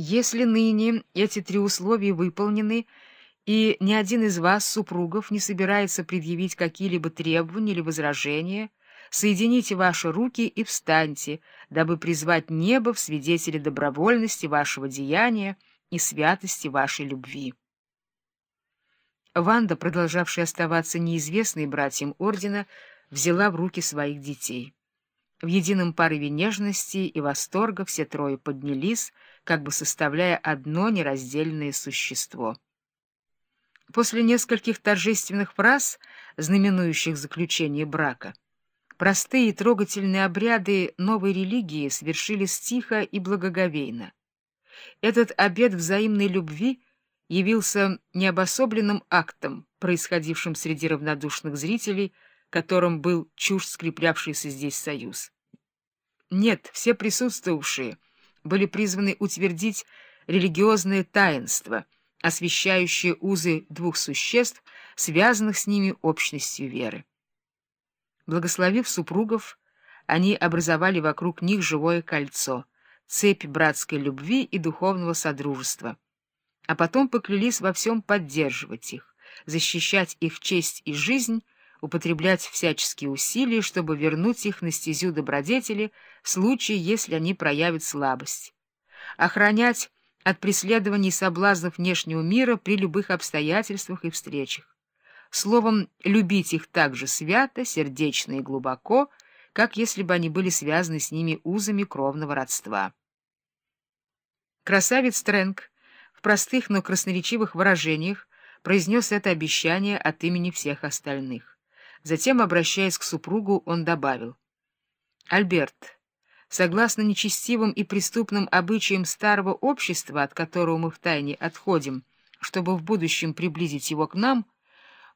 Если ныне эти три условия выполнены, и ни один из вас, супругов, не собирается предъявить какие-либо требования или возражения, соедините ваши руки и встаньте, дабы призвать небо в свидетели добровольности вашего деяния и святости вашей любви. Ванда, продолжавшая оставаться неизвестной братьям ордена, взяла в руки своих детей. В едином порыве нежности и восторга все трое поднялись, как бы составляя одно нераздельное существо. После нескольких торжественных фраз, знаменующих заключение брака, простые и трогательные обряды новой религии свершились тихо и благоговейно. Этот обет взаимной любви явился необособленным актом, происходившим среди равнодушных зрителей, которым был чужд скреплявшийся здесь союз. Нет, все присутствовавшие были призваны утвердить религиозное таинство, освещающее узы двух существ, связанных с ними общностью веры. Благословив супругов, они образовали вокруг них живое кольцо, цепь братской любви и духовного содружества, а потом поклялись во всем поддерживать их, защищать их честь и жизнь, употреблять всяческие усилия, чтобы вернуть их на стезю добродетели в случае, если они проявят слабость, охранять от преследований соблазнов внешнего мира при любых обстоятельствах и встречах. Словом, любить их так же свято, сердечно и глубоко, как если бы они были связаны с ними узами кровного родства. Красавец Трэнк в простых, но красноречивых выражениях произнес это обещание от имени всех остальных. Затем, обращаясь к супругу, он добавил. «Альберт, согласно нечестивым и преступным обычаям старого общества, от которого мы втайне отходим, чтобы в будущем приблизить его к нам,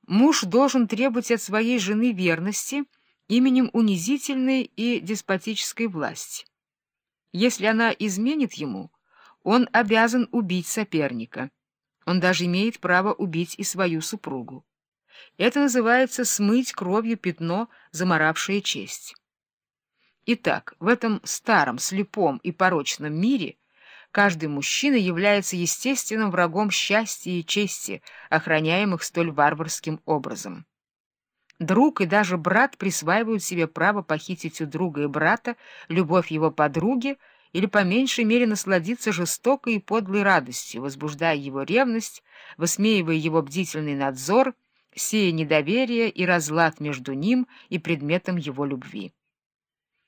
муж должен требовать от своей жены верности именем унизительной и деспотической власти. Если она изменит ему, он обязан убить соперника. Он даже имеет право убить и свою супругу. Это называется смыть кровью пятно, заморавшее честь. Итак, в этом старом, слепом и порочном мире каждый мужчина является естественным врагом счастья и чести, охраняемых столь варварским образом. Друг и даже брат присваивают себе право похитить у друга и брата любовь его подруги или по меньшей мере насладиться жестокой и подлой радостью, возбуждая его ревность, высмеивая его бдительный надзор — сея недоверие и разлад между ним и предметом его любви.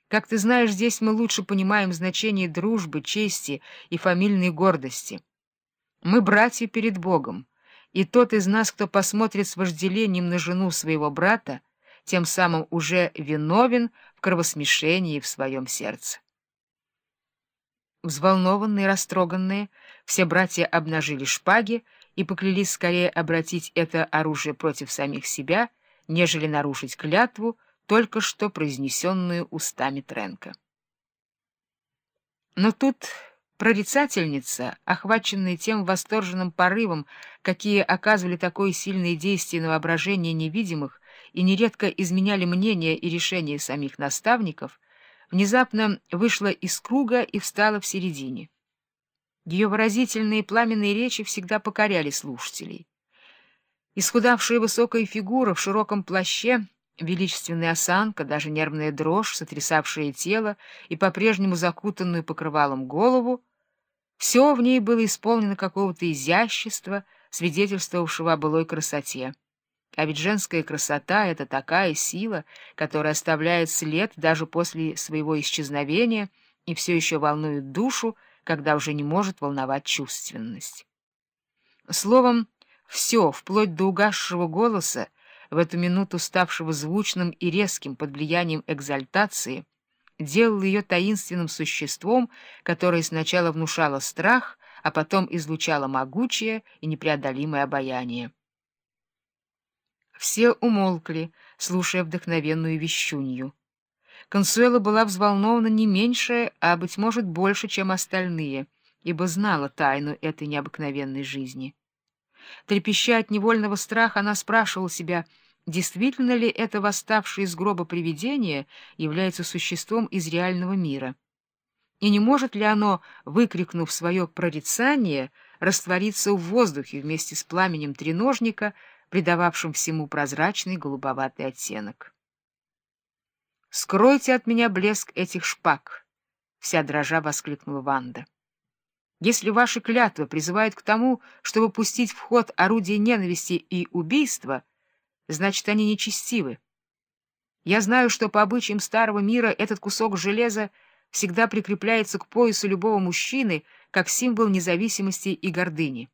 Как ты знаешь, здесь мы лучше понимаем значение дружбы, чести и фамильной гордости. Мы братья перед Богом, и тот из нас, кто посмотрит с вожделением на жену своего брата, тем самым уже виновен в кровосмешении в своем сердце. Взволнованные, растроганные, все братья обнажили шпаги и поклялись скорее обратить это оружие против самих себя, нежели нарушить клятву, только что произнесенную устами Тренка. Но тут прорицательница, охваченная тем восторженным порывом, какие оказывали такое сильное действие на воображение невидимых и нередко изменяли мнения и решения самих наставников, внезапно вышла из круга и встала в середине. Ее выразительные пламенные речи всегда покоряли слушателей. Исхудавшая высокая фигура в широком плаще, величественная осанка, даже нервная дрожь, сотрясавшая тело и по-прежнему закутанную покрывалом голову, все в ней было исполнено какого-то изящества, свидетельствовавшего о былой красоте. А ведь женская красота — это такая сила, которая оставляет след даже после своего исчезновения и все еще волнует душу, когда уже не может волновать чувственность. Словом, все, вплоть до угасшего голоса, в эту минуту ставшего звучным и резким под влиянием экзальтации, делало ее таинственным существом, которое сначала внушало страх, а потом излучало могучее и непреодолимое обаяние. Все умолкли, слушая вдохновенную вещунью. Консуэла была взволнована не меньше, а, быть может, больше, чем остальные, ибо знала тайну этой необыкновенной жизни. Трепеща от невольного страха, она спрашивала себя, действительно ли это восставшее из гроба привидение является существом из реального мира. И не может ли оно, выкрикнув свое прорицание, раствориться в воздухе вместе с пламенем треножника, придававшим всему прозрачный голубоватый оттенок? «Скройте от меня блеск этих шпаг!» — вся дрожа воскликнула Ванда. «Если ваши клятвы призывают к тому, чтобы пустить в ход орудие ненависти и убийства, значит, они нечестивы. Я знаю, что по обычаям старого мира этот кусок железа всегда прикрепляется к поясу любого мужчины как символ независимости и гордыни.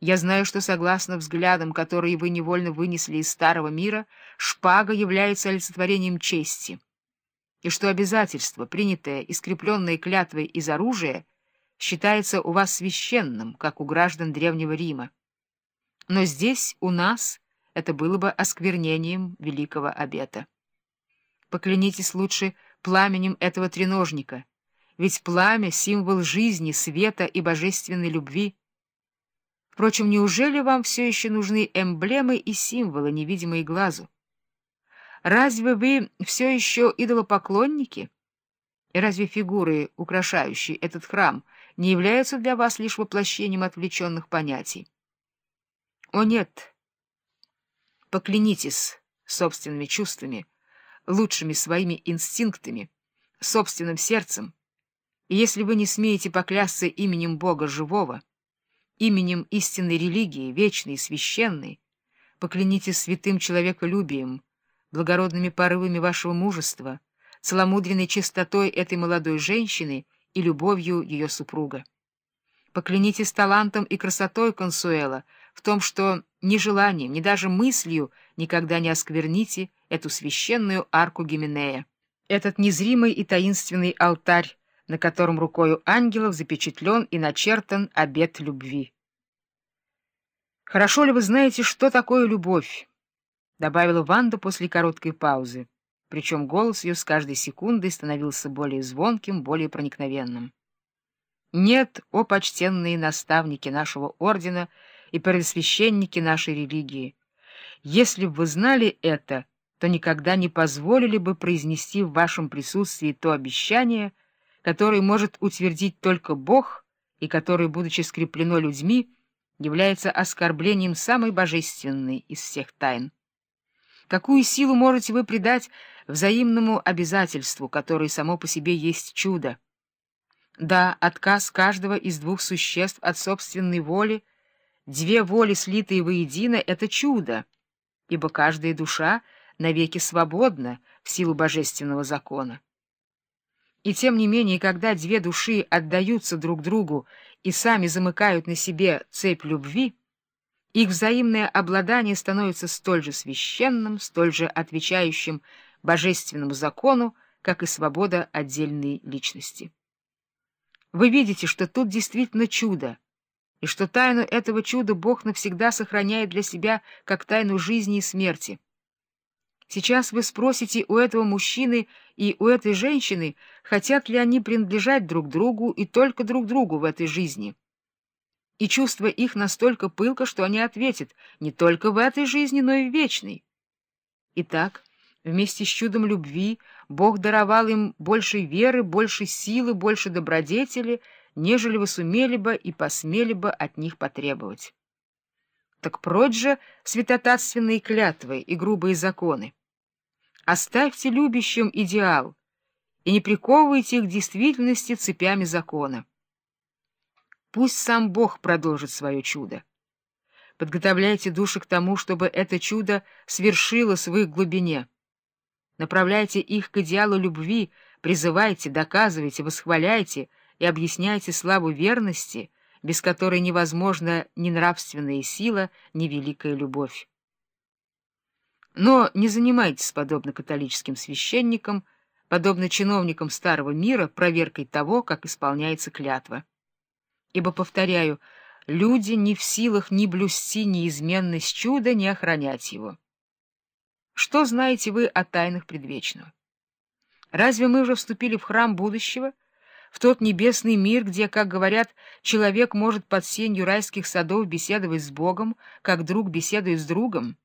Я знаю, что, согласно взглядам, которые вы невольно вынесли из старого мира, шпага является олицетворением чести, и что обязательство, принятое и скрепленное клятвой из оружия, считается у вас священным, как у граждан Древнего Рима. Но здесь, у нас, это было бы осквернением великого обета. Поклянитесь лучше пламенем этого треножника, ведь пламя — символ жизни, света и божественной любви. Впрочем, неужели вам все еще нужны эмблемы и символы, невидимые глазу? Разве вы все еще идолопоклонники? И разве фигуры, украшающие этот храм, не являются для вас лишь воплощением отвлеченных понятий? О нет! Поклянитесь собственными чувствами, лучшими своими инстинктами, собственным сердцем, и если вы не смеете поклясться именем Бога живого, именем истинной религии, вечной и священной, поклянитесь святым человеколюбием, благородными порывами вашего мужества, целомудренной чистотой этой молодой женщины и любовью ее супруга. Поклянитесь талантом и красотой Консуэла в том, что ни желанием, ни даже мыслью никогда не оскверните эту священную арку Гименея, этот незримый и таинственный алтарь, на котором рукою ангелов запечатлен и начертан обет любви. «Хорошо ли вы знаете, что такое любовь?» — добавила Ванда после короткой паузы, причем голос ее с каждой секундой становился более звонким, более проникновенным. «Нет, о почтенные наставники нашего ордена и первосвященники нашей религии, если бы вы знали это, то никогда не позволили бы произнести в вашем присутствии то обещание, которое может утвердить только Бог и которое, будучи скреплено людьми, является оскорблением самой божественной из всех тайн. Какую силу можете вы придать взаимному обязательству, которое само по себе есть чудо? Да, отказ каждого из двух существ от собственной воли, две воли, слитые воедино, — это чудо, ибо каждая душа навеки свободна в силу божественного закона. И тем не менее, когда две души отдаются друг другу и сами замыкают на себе цепь любви, их взаимное обладание становится столь же священным, столь же отвечающим божественному закону, как и свобода отдельной личности. Вы видите, что тут действительно чудо, и что тайну этого чуда Бог навсегда сохраняет для себя как тайну жизни и смерти. Сейчас вы спросите у этого мужчины и у этой женщины, хотят ли они принадлежать друг другу и только друг другу в этой жизни и чувство их настолько пылко, что они ответят не только в этой жизни, но и в вечной. Итак, вместе с чудом любви Бог даровал им больше веры, больше силы, больше добродетели, нежели вы сумели бы и посмели бы от них потребовать. Так прочь же святотатственные клятвы и грубые законы. Оставьте любящим идеал и не приковывайте их к действительности цепями закона. Пусть сам Бог продолжит свое чудо. Подготовляйте души к тому, чтобы это чудо свершилось в их глубине. Направляйте их к идеалу любви, призывайте, доказывайте, восхваляйте и объясняйте славу верности, без которой невозможна ни нравственная сила, ни великая любовь. Но не занимайтесь, подобно католическим священникам, подобно чиновникам старого мира, проверкой того, как исполняется клятва ибо, повторяю, люди не в силах ни блюсти неизменность чуда, ни охранять его. Что знаете вы о тайнах предвечного? Разве мы уже вступили в храм будущего, в тот небесный мир, где, как говорят, человек может под сенью райских садов беседовать с Богом, как друг беседует с другом?